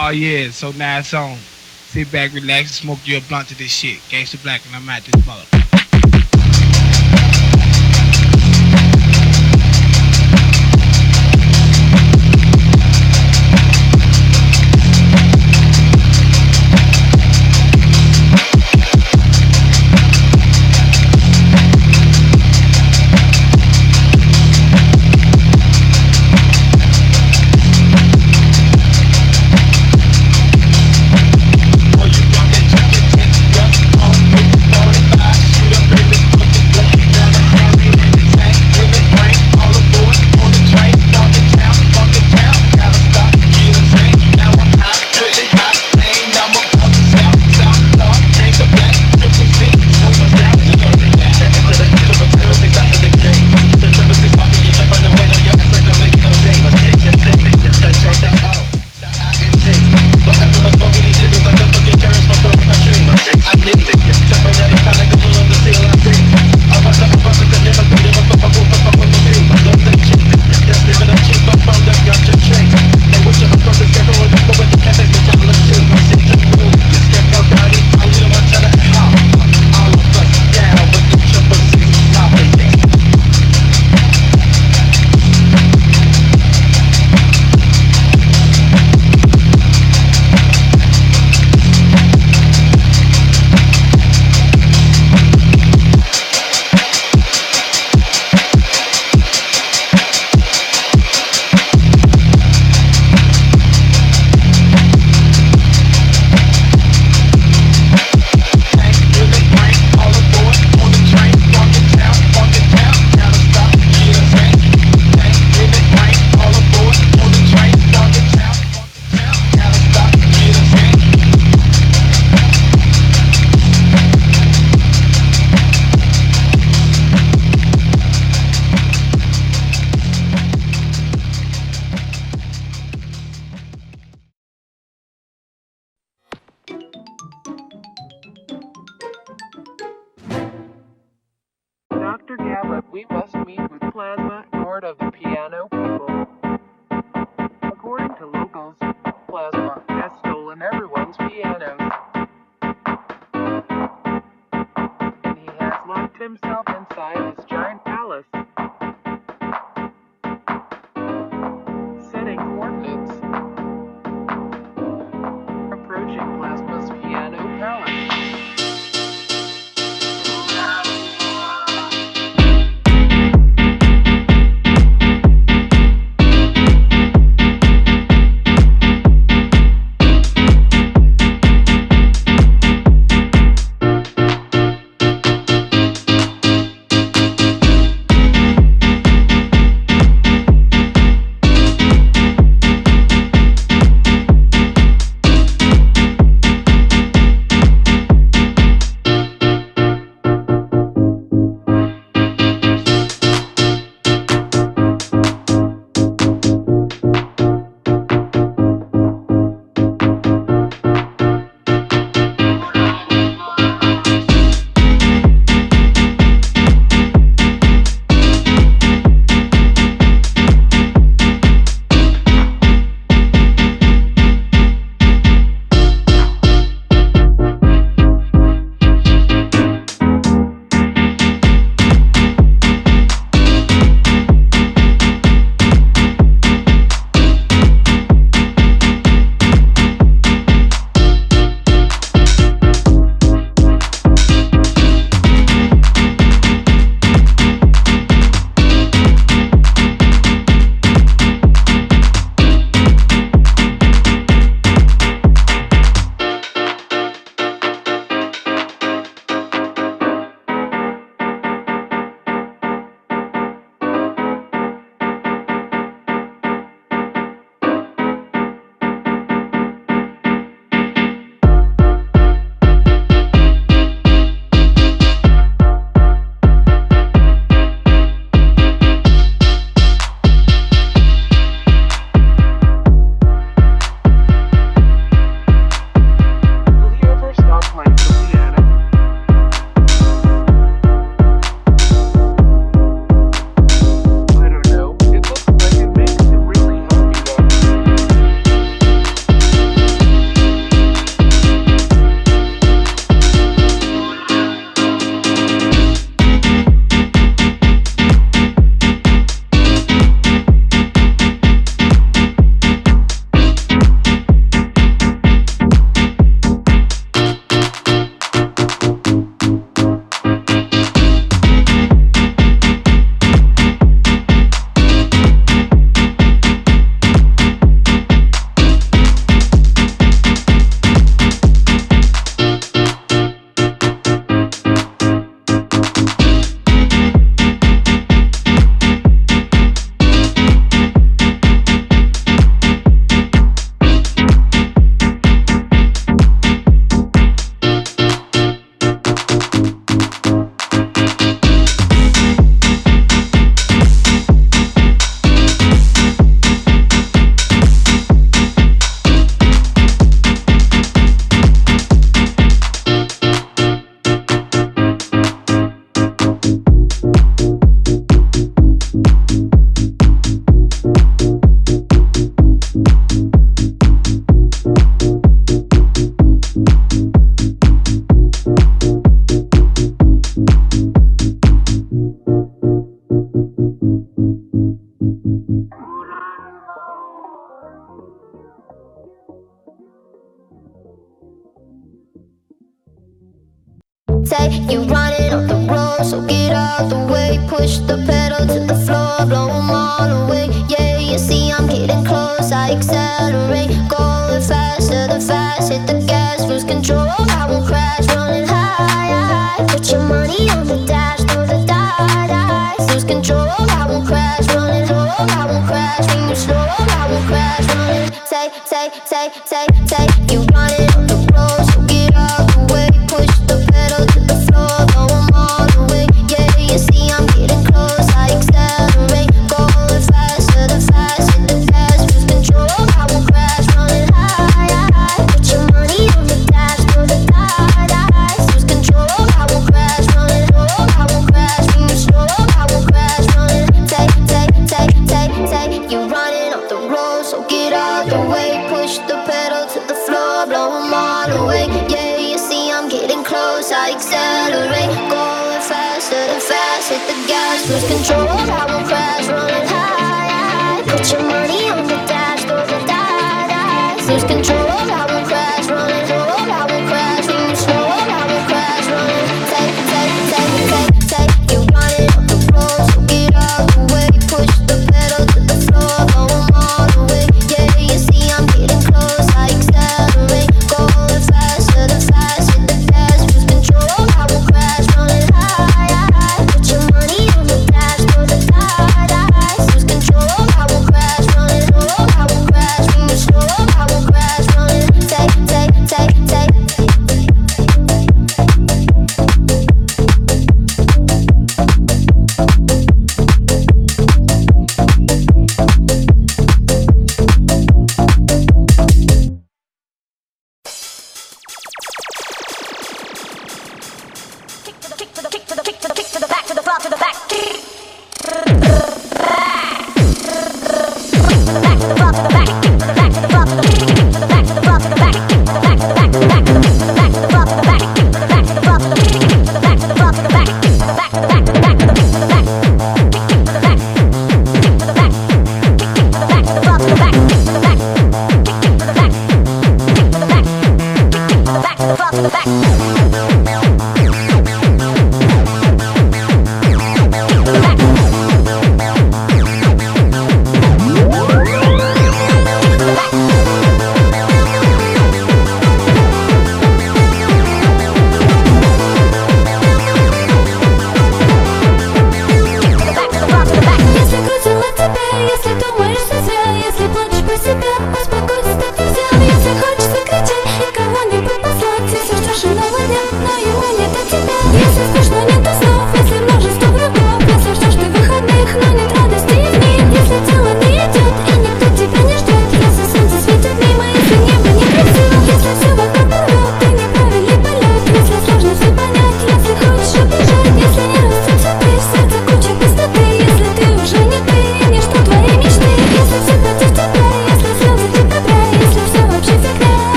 Oh yeah, so now it's on. Sit back, relax, and smoke you a blunt to this shit. Gangsta Black, and I'm at this mother.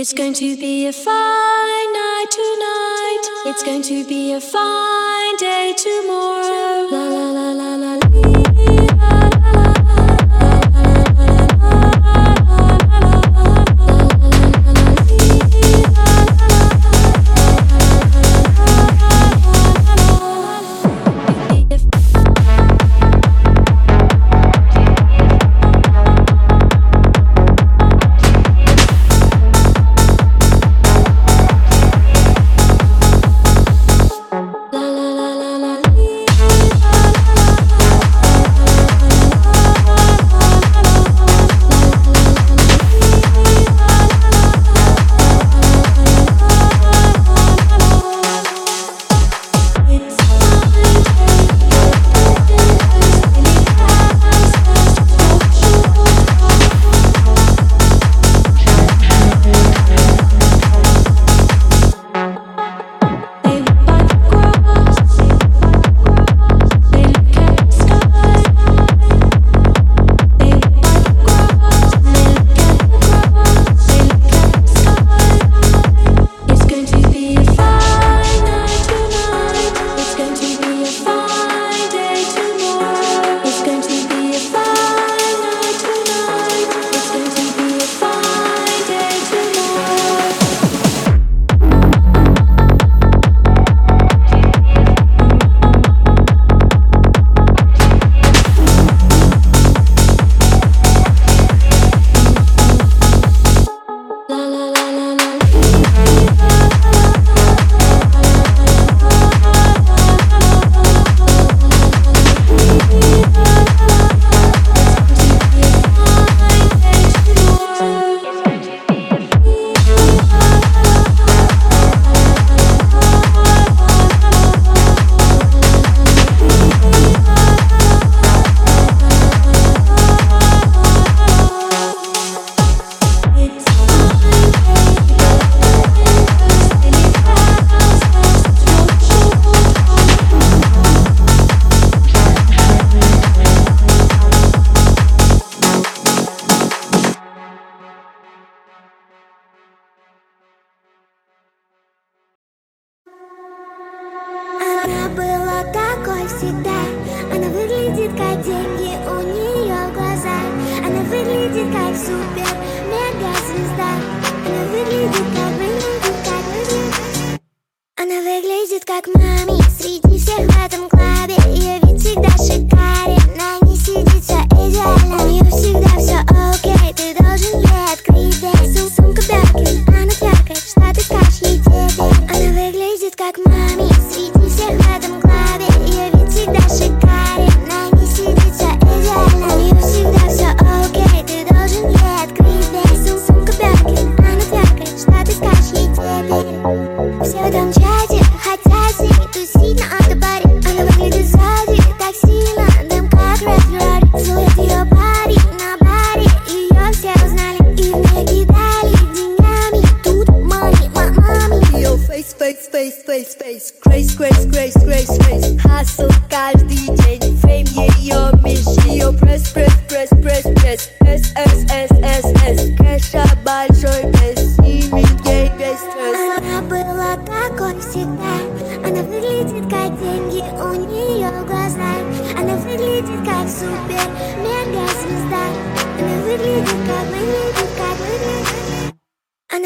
It's going to be a fine night tonight. It's going to be a fine day tomorrow.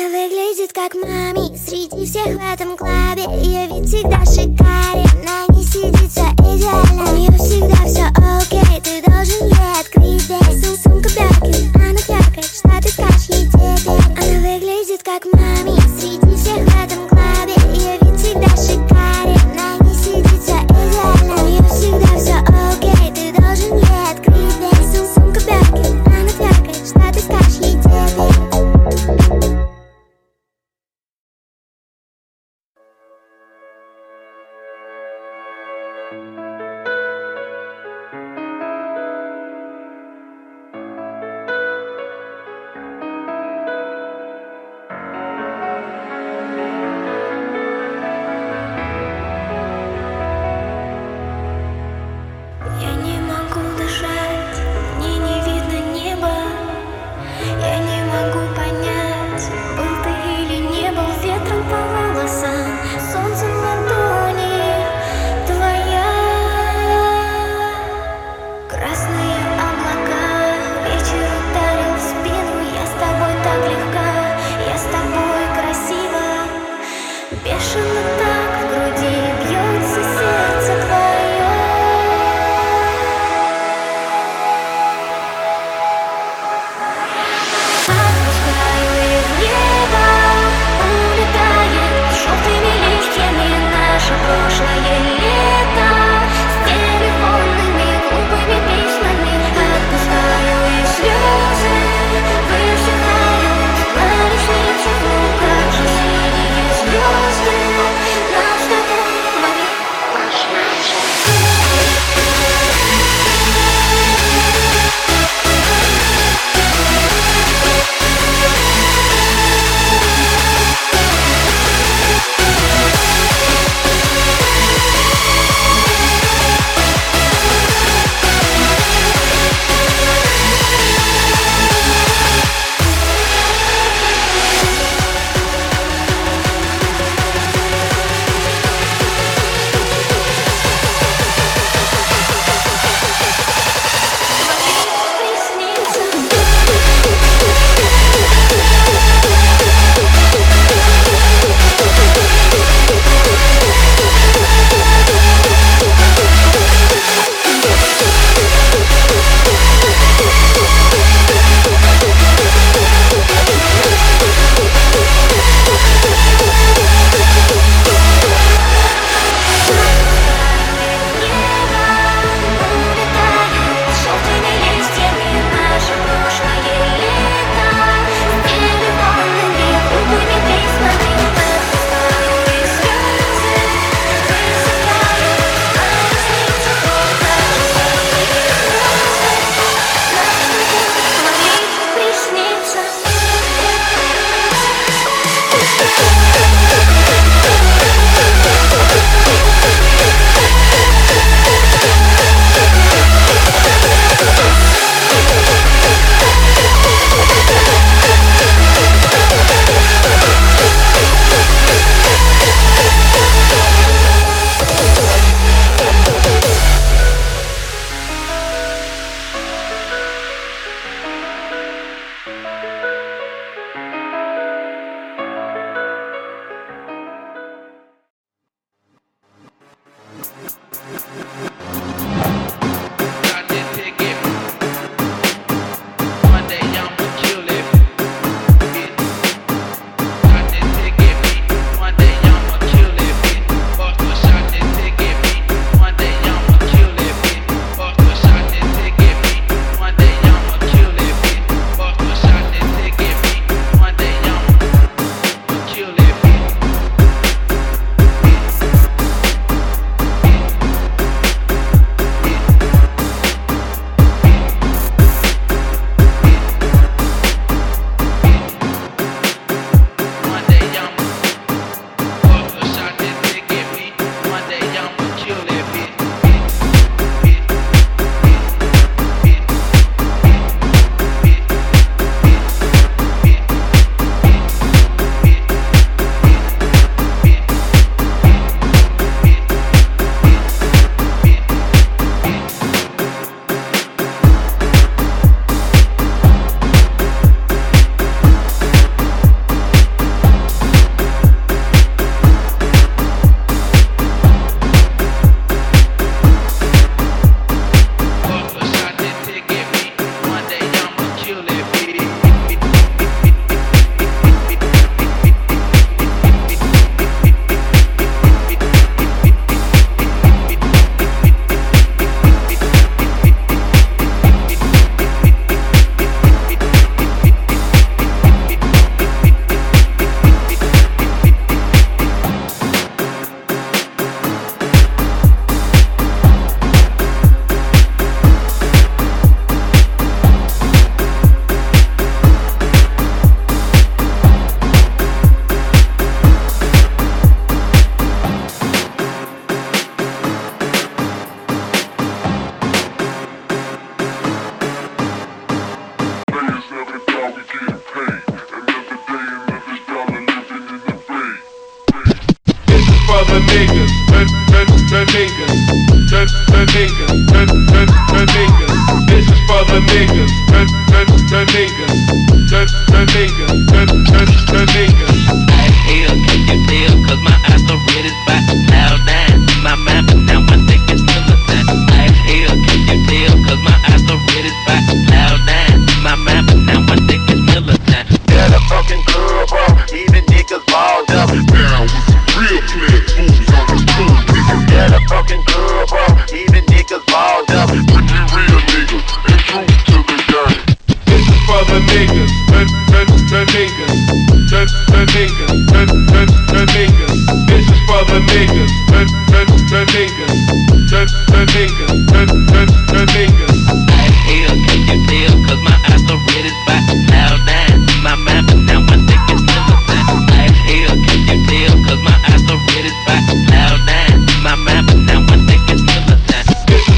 Она выглядит как мами. Среди всех в этом клабе Ее вид всегда шикарен, на ней сидит все идеально У нее всегда все окей, ты должен ей открыть дверь Сум- Сумка Бёркин, она фёркает, что ты скажешь ей теперь? Она выглядит как мами. Среди всех в этом клабе Ее вид всегда шикарен, на ней сидит все идеально У нее всегда все окей, ты должен ей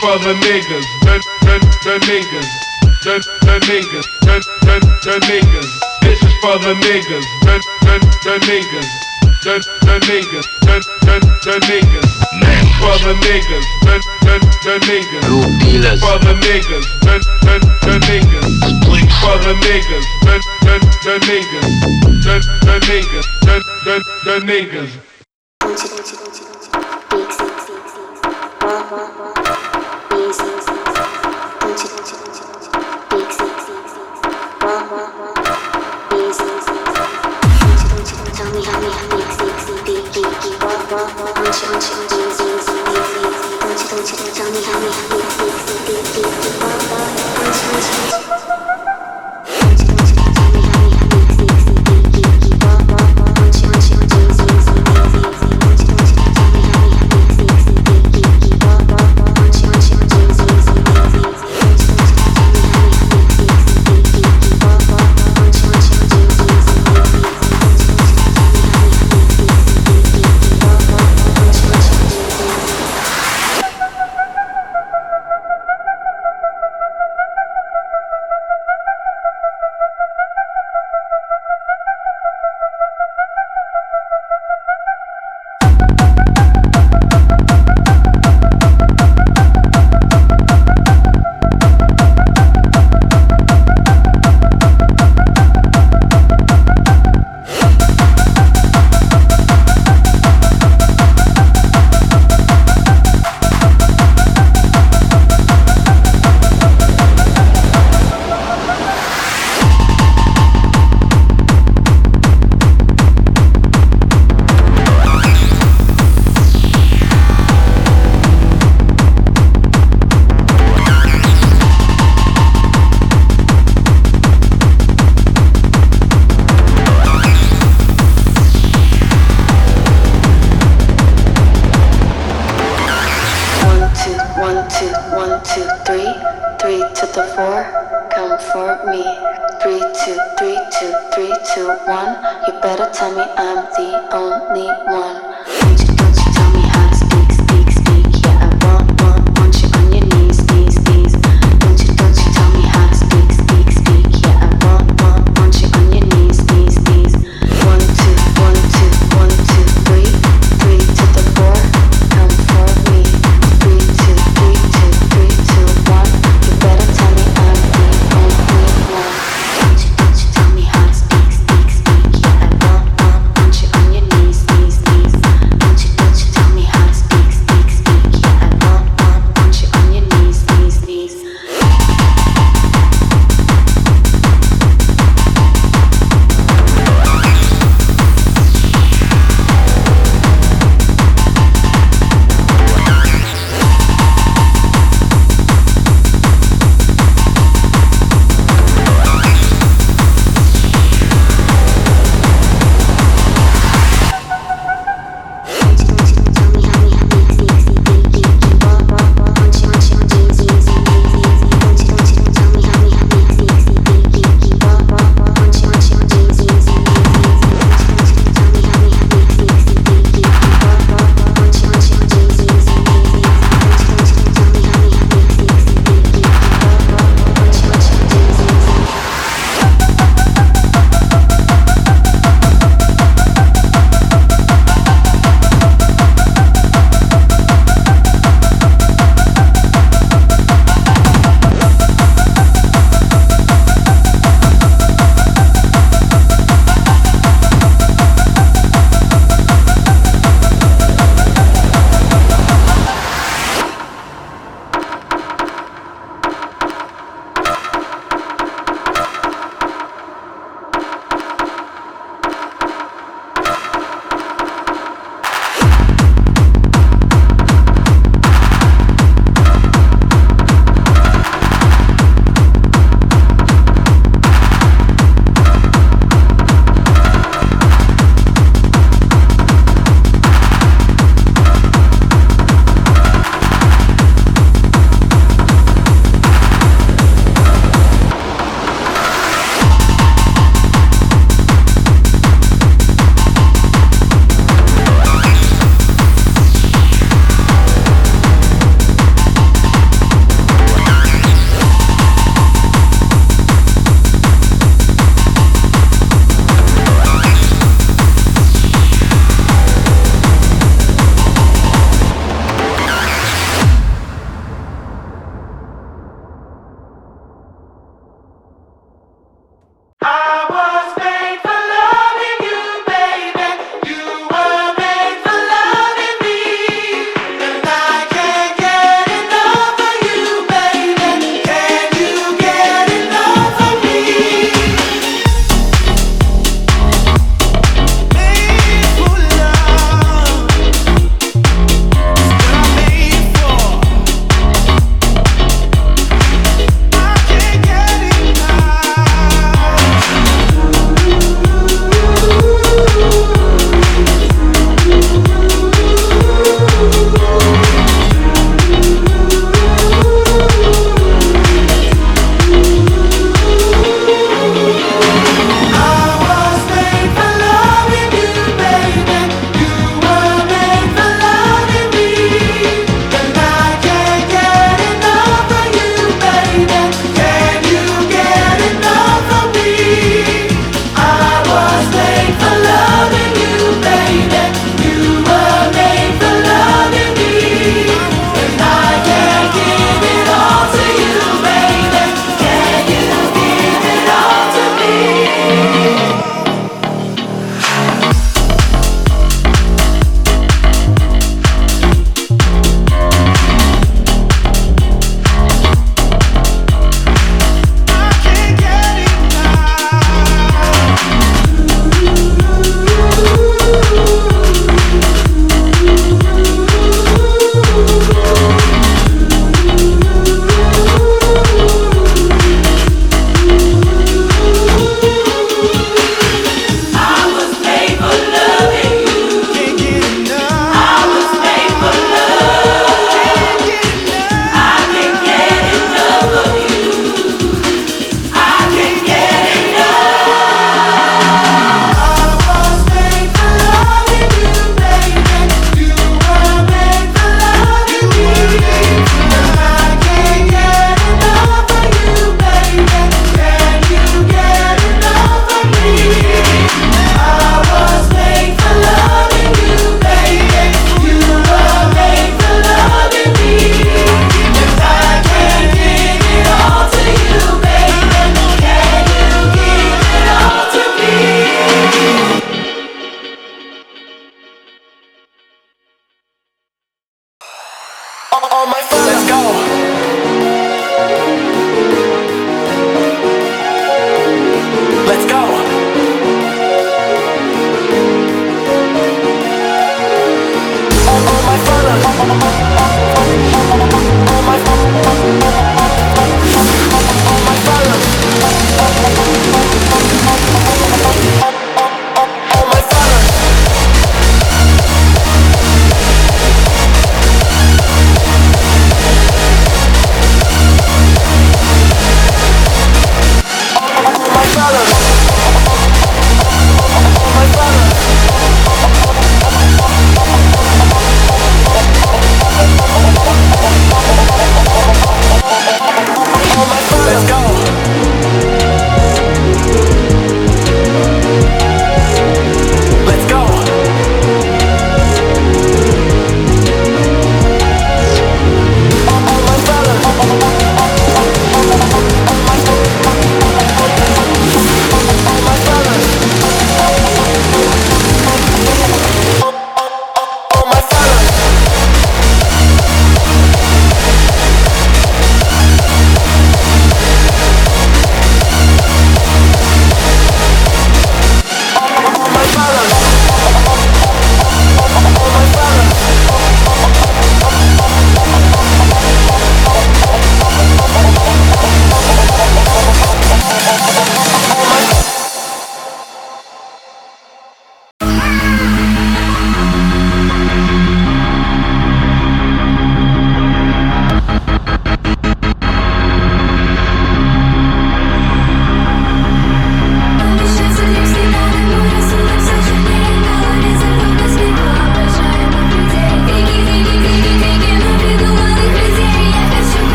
for the niggas, the, the, the niggas, the, the niggas, the, the, the niggas. This is for the niggas, the, the, the niggas, the, the niggas, the, the, the niggas. This for the niggas, the, the, the niggas. Dealers. For the niggas, the, the, the niggas. Please. For the niggas, the, the, the niggas, the, the niggas, the, the, the niggas. Big six, six, six. Thank you.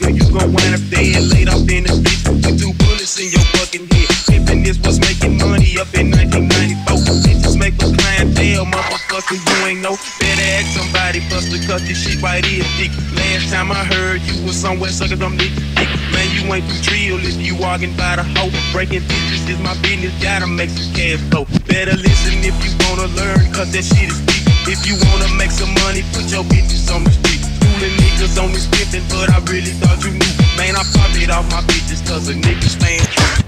Nigga, you gon' wind up dead. Laid off in the bitch with two bullets in your fucking head. Pimpin' this was making money up in 1994. Bitches make us clientele, motherfucker, you ain't know. Better ask somebody, buster, cut this shit right here, dick. Last time I heard you was somewhere sucking them dick. dick. Man, you ain't too drill if you walking by the hoe. Breaking bitches is my business, gotta make some cash flow. Better listen if you wanna learn, cause that shit is deep. If you wanna make some money, put your bitches on the street. Niggas but I really thought you knew. Man, I pop it off my bitches, cause a nigga stand true.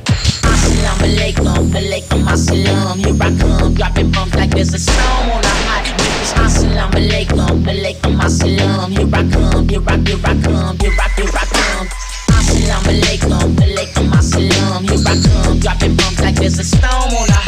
Assalamu alaikum, alaikum assalam. Here I come, dropping bombs like there's a storm on a hot bitch. Assalamu alaikum, alaikum assalam. Here I come, here I, here I come, here I, here I come. Assalamu alaikum, alaikum assalam. Here I come, dropping bombs like there's a storm on a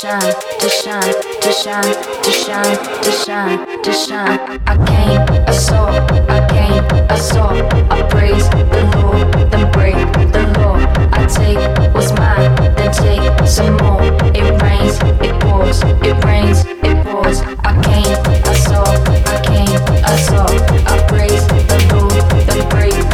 shine, to shine, to shine, to shine, to shine, to shine. I came, I saw, I came, I saw. I praise the Lord, then break the law. I take what's mine, then take some more. It rains, it pours, it rains, it pours. I came, I saw, I came, I saw. I praise the Lord, then break.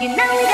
You know